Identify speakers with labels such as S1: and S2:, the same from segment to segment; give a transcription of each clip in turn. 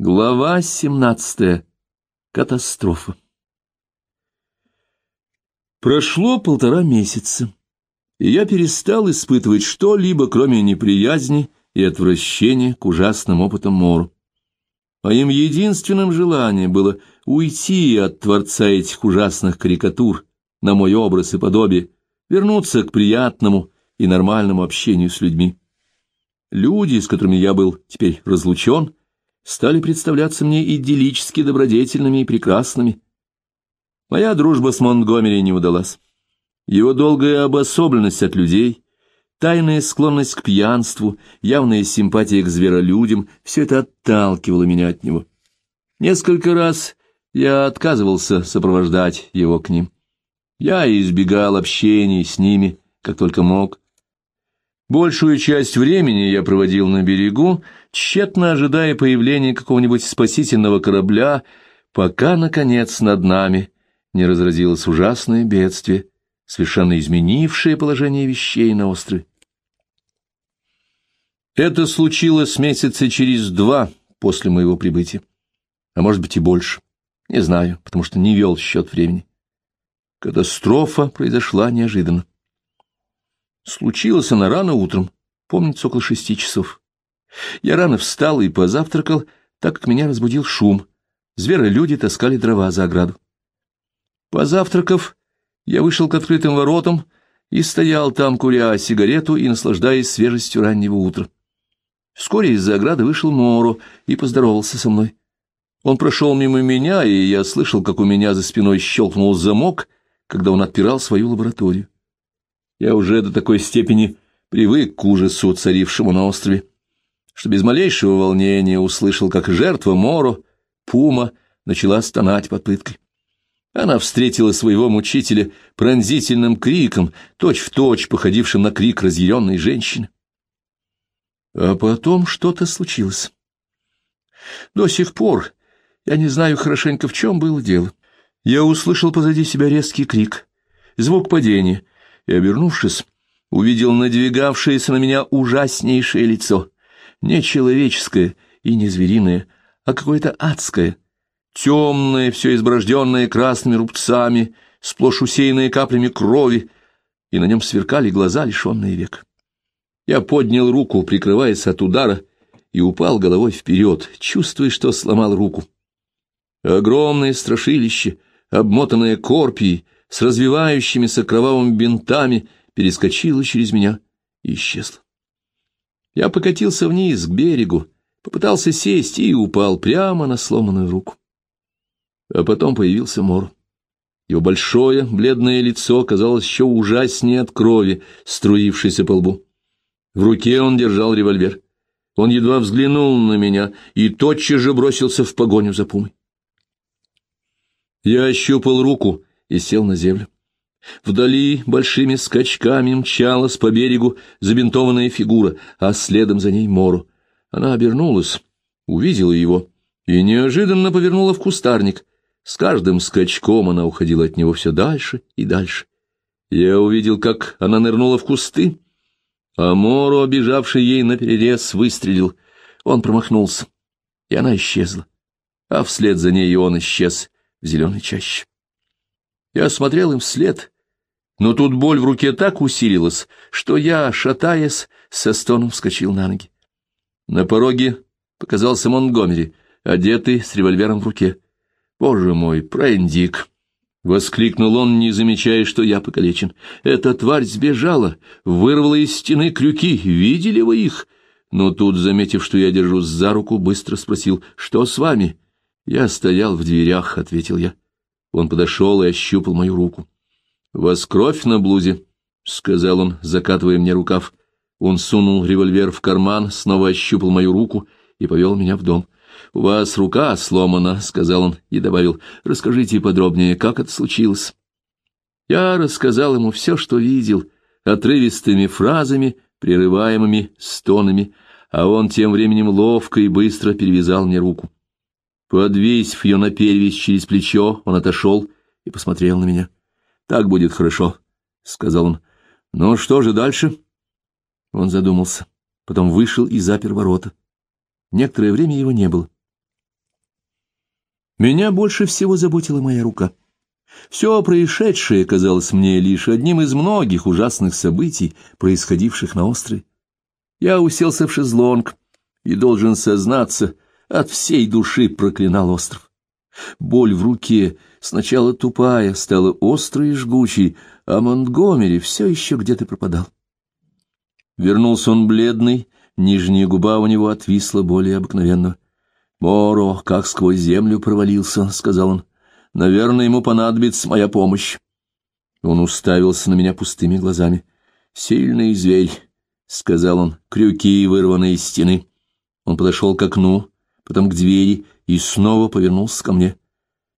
S1: Глава 17. Катастрофа. Прошло полтора месяца, и я перестал испытывать что-либо, кроме неприязни и отвращения к ужасным опытам Мору. Моим единственным желанием было уйти от творца этих ужасных карикатур на мой образ и подобие, вернуться к приятному и нормальному общению с людьми. Люди, с которыми я был теперь разлучен, — стали представляться мне идиллически добродетельными и прекрасными. Моя дружба с Монтгомери не удалась. Его долгая обособленность от людей, тайная склонность к пьянству, явная симпатия к зверолюдям — все это отталкивало меня от него. Несколько раз я отказывался сопровождать его к ним. Я избегал общения с ними, как только мог, Большую часть времени я проводил на берегу, тщетно ожидая появления какого-нибудь спасительного корабля, пока, наконец, над нами не разразилось ужасное бедствие, совершенно изменившее положение вещей на острове. Это случилось месяца через два после моего прибытия, а может быть и больше, не знаю, потому что не вел счет времени. Катастрофа произошла неожиданно. Случилось она рано утром, помнится, около шести часов. Я рано встал и позавтракал, так как меня разбудил шум. Зверолюди таскали дрова за ограду. Позавтракав, я вышел к открытым воротам и стоял там, куря сигарету и наслаждаясь свежестью раннего утра. Вскоре из-за ограды вышел Моро и поздоровался со мной. Он прошел мимо меня, и я слышал, как у меня за спиной щелкнул замок, когда он отпирал свою лабораторию. Я уже до такой степени привык к ужасу, царившему на острове, что без малейшего волнения услышал, как жертва Моро, Пума, начала стонать под пыткой. Она встретила своего мучителя пронзительным криком, точь-в-точь точь походившим на крик разъяренной женщины. А потом что-то случилось. До сих пор я не знаю хорошенько, в чем было дело. Я услышал позади себя резкий крик, звук падения — и, обернувшись, увидел надвигавшееся на меня ужаснейшее лицо, не человеческое и не звериное, а какое-то адское, темное, все изброжденное красными рубцами, сплошь усеянное каплями крови, и на нем сверкали глаза, лишенные век. Я поднял руку, прикрываясь от удара, и упал головой вперед, чувствуя, что сломал руку. Огромное страшилище, обмотанное корпией, с развивающимися кровавыми бинтами, перескочила через меня и исчезла. Я покатился вниз, к берегу, попытался сесть и упал прямо на сломанную руку. А потом появился Мор. Его большое, бледное лицо казалось еще ужаснее от крови, струившейся по лбу. В руке он держал револьвер. Он едва взглянул на меня и тотчас же бросился в погоню за пумой. Я ощупал руку и сел на землю. Вдали большими скачками мчалась по берегу забинтованная фигура, а следом за ней Мору. Она обернулась, увидела его и неожиданно повернула в кустарник. С каждым скачком она уходила от него все дальше и дальше. Я увидел, как она нырнула в кусты, а Мору, обижавший ей наперерез, выстрелил. Он промахнулся, и она исчезла, а вслед за ней и он исчез в зеленой чаще. Я смотрел им вслед, но тут боль в руке так усилилась, что я, шатаясь, со стоном вскочил на ноги. На пороге показался Монтгомери, одетый с револьвером в руке. «Боже мой, Прендик!» — воскликнул он, не замечая, что я покалечен. «Эта тварь сбежала, вырвала из стены крюки. Видели вы их?» Но тут, заметив, что я держусь за руку, быстро спросил, «Что с вами?» «Я стоял в дверях», — ответил я. Он подошел и ощупал мою руку. — Вас кровь на блузе, — сказал он, закатывая мне рукав. Он сунул револьвер в карман, снова ощупал мою руку и повел меня в дом. — У вас рука сломана, — сказал он и добавил. — Расскажите подробнее, как это случилось. Я рассказал ему все, что видел, отрывистыми фразами, прерываемыми стонами, а он тем временем ловко и быстро перевязал мне руку. Подвесив ее на перевязь через плечо, он отошел и посмотрел на меня. — Так будет хорошо, — сказал он. — Ну что же дальше? Он задумался, потом вышел и запер ворота. Некоторое время его не было. Меня больше всего заботила моя рука. Все происшедшее казалось мне лишь одним из многих ужасных событий, происходивших на острове. Я уселся в шезлонг и, должен сознаться, от всей души проклинал остров. Боль в руке, сначала тупая, стала острой и жгучей, а Монтгомери все еще где-то пропадал. Вернулся он бледный, нижняя губа у него отвисла более обыкновенного. «Моро, как сквозь землю провалился», — сказал он. «Наверное, ему понадобится моя помощь». Он уставился на меня пустыми глазами. «Сильный зверь», — сказал он, — «крюки, вырванные из стены». Он подошел к окну, потом к двери и снова повернулся ко мне.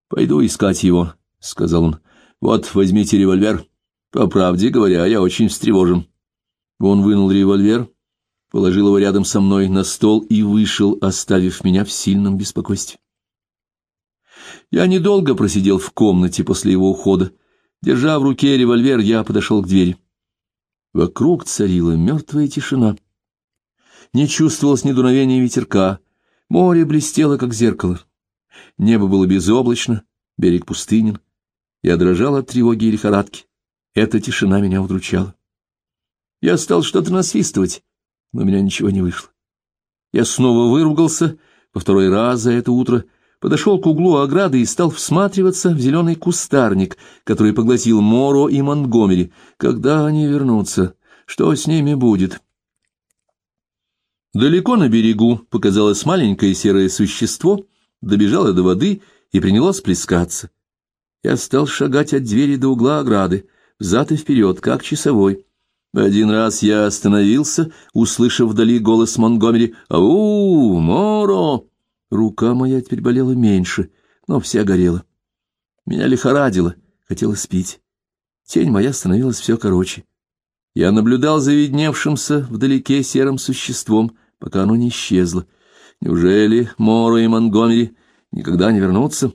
S1: «Пойду искать его», — сказал он. «Вот, возьмите револьвер. По правде говоря, я очень встревожен». Он вынул револьвер, положил его рядом со мной на стол и вышел, оставив меня в сильном беспокойстве. Я недолго просидел в комнате после его ухода. Держа в руке револьвер, я подошел к двери. Вокруг царила мертвая тишина. Не чувствовалось ни дуновения ветерка, море блестело, как зеркало. Небо было безоблачно, берег пустынен. Я дрожал от тревоги и лихорадки. Эта тишина меня удручала. Я стал что-то насвистывать, но у меня ничего не вышло. Я снова выругался, по второй раз за это утро, подошел к углу ограды и стал всматриваться в зеленый кустарник, который поглотил Моро и Монтгомери. Когда они вернутся? Что с ними будет? Далеко на берегу показалось маленькое серое существо, добежало до воды и принялось плескаться. Я стал шагать от двери до угла ограды, взад и вперед, как часовой. Один раз я остановился, услышав вдали голос Монгомери «Ау, Моро!» Рука моя теперь болела меньше, но вся горела. Меня лихорадило, хотелось спить. Тень моя становилась все короче. Я наблюдал за видневшимся вдалеке серым существом, пока оно не исчезло. Неужели Моро и Монгомери никогда не вернутся?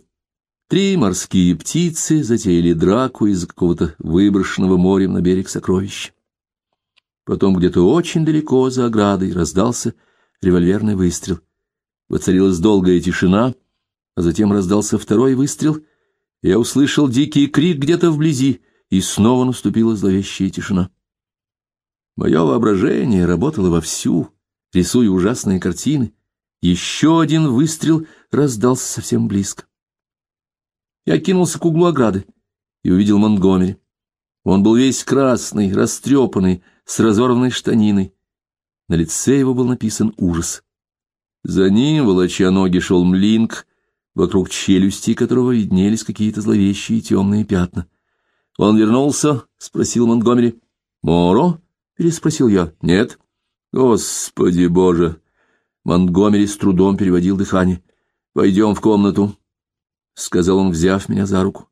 S1: Три морские птицы затеяли драку из-за какого-то выброшенного морем на берег сокровища. Потом где-то очень далеко за оградой раздался револьверный выстрел. Воцарилась долгая тишина, а затем раздался второй выстрел. Я услышал дикий крик где-то вблизи, и снова наступила зловещая тишина. Мое воображение работало вовсю, рисуя ужасные картины. Еще один выстрел раздался совсем близко. Я кинулся к углу ограды и увидел Монгомери. Он был весь красный, растрепанный, с разорванной штаниной. На лице его был написан ужас. За ним, волоча ноги, шел млинк, вокруг челюсти которого виднелись какие-то зловещие темные пятна. «Он вернулся?» — спросил Монтгомери. «Моро?» — переспросил я. «Нет». «Господи боже!» Монтгомери с трудом переводил дыхание. «Пойдем в комнату», — сказал он, взяв меня за руку.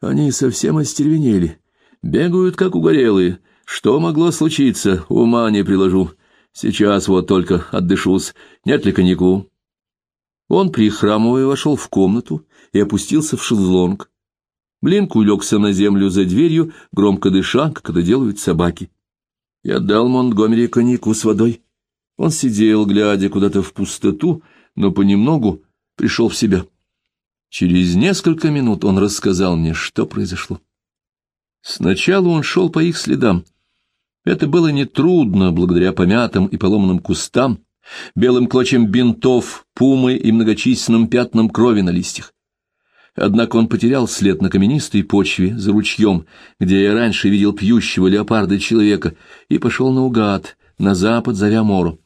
S1: «Они совсем остервенели, бегают, как угорелые». Что могло случиться, ума не приложу. Сейчас вот только отдышусь. Нет ли коньяку? Он, прихрамывая, вошел в комнату и опустился в шезлонг. Блинк улегся на землю за дверью, громко дыша, как это делают собаки. Я дал Монтгомери коньяку с водой. Он сидел, глядя куда-то в пустоту, но понемногу пришел в себя. Через несколько минут он рассказал мне, что произошло. Сначала он шел по их следам, это было нетрудно, благодаря помятым и поломанным кустам, белым клочьям бинтов, пумы и многочисленным пятнам крови на листьях. Однако он потерял след на каменистой почве за ручьем, где я раньше видел пьющего леопарда человека, и пошел наугад, на запад, зовя Мору.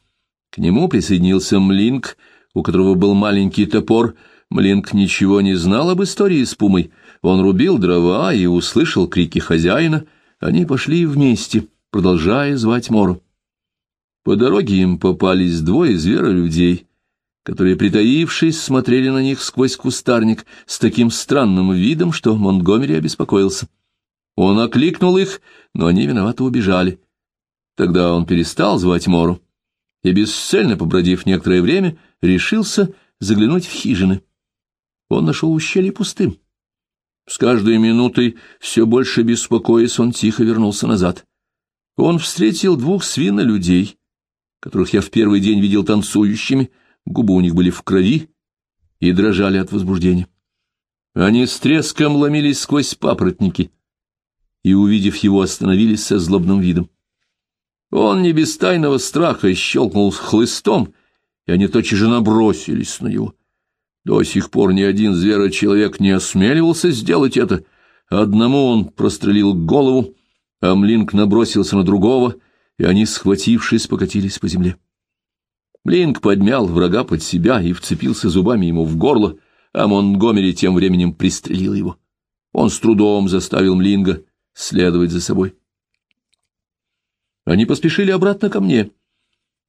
S1: К нему присоединился Млинк, у которого был маленький топор. Млинк ничего не знал об истории с пумой. Он рубил дрова и услышал крики хозяина. Они пошли вместе — продолжая звать Мору. По дороге им попались двое зверолюдей, которые, притаившись, смотрели на них сквозь кустарник с таким странным видом, что Монтгомери обеспокоился. Он окликнул их, но они виновато убежали. Тогда он перестал звать Мору и, бесцельно побродив некоторое время, решился заглянуть в хижины. Он нашел ущелье пустым. С каждой минутой, все больше беспокоясь, он тихо вернулся назад. Он встретил двух свинолюдей, которых я в первый день видел танцующими, губы у них были в крови и дрожали от возбуждения. Они с треском ломились сквозь папоротники и, увидев его, остановились со злобным видом. Он не без тайного страха щелкнул хлыстом, и они тотчас же набросились на него. До сих пор ни один зверочеловек не осмеливался сделать это. Одному он прострелил голову, а Млинк набросился на другого, и они, схватившись, покатились по земле. Млинк подмял врага под себя и вцепился зубами ему в горло, а Монтгомери тем временем пристрелил его. Он с трудом заставил Млинга следовать за собой. Они поспешили обратно ко мне.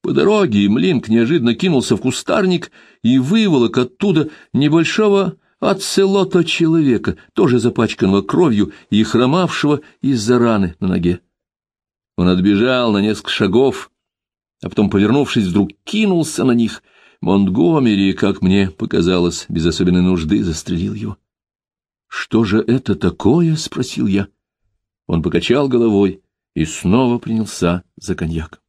S1: По дороге Млинк неожиданно кинулся в кустарник и выволок оттуда небольшого оцелота человека, тоже запачканного кровью и хромавшего из-за раны на ноге. Он отбежал на несколько шагов, а потом, повернувшись, вдруг кинулся на них. Монтгомери, как мне показалось, без особенной нужды застрелил его. — Что же это такое? — спросил я. Он покачал головой и снова принялся за коньяк.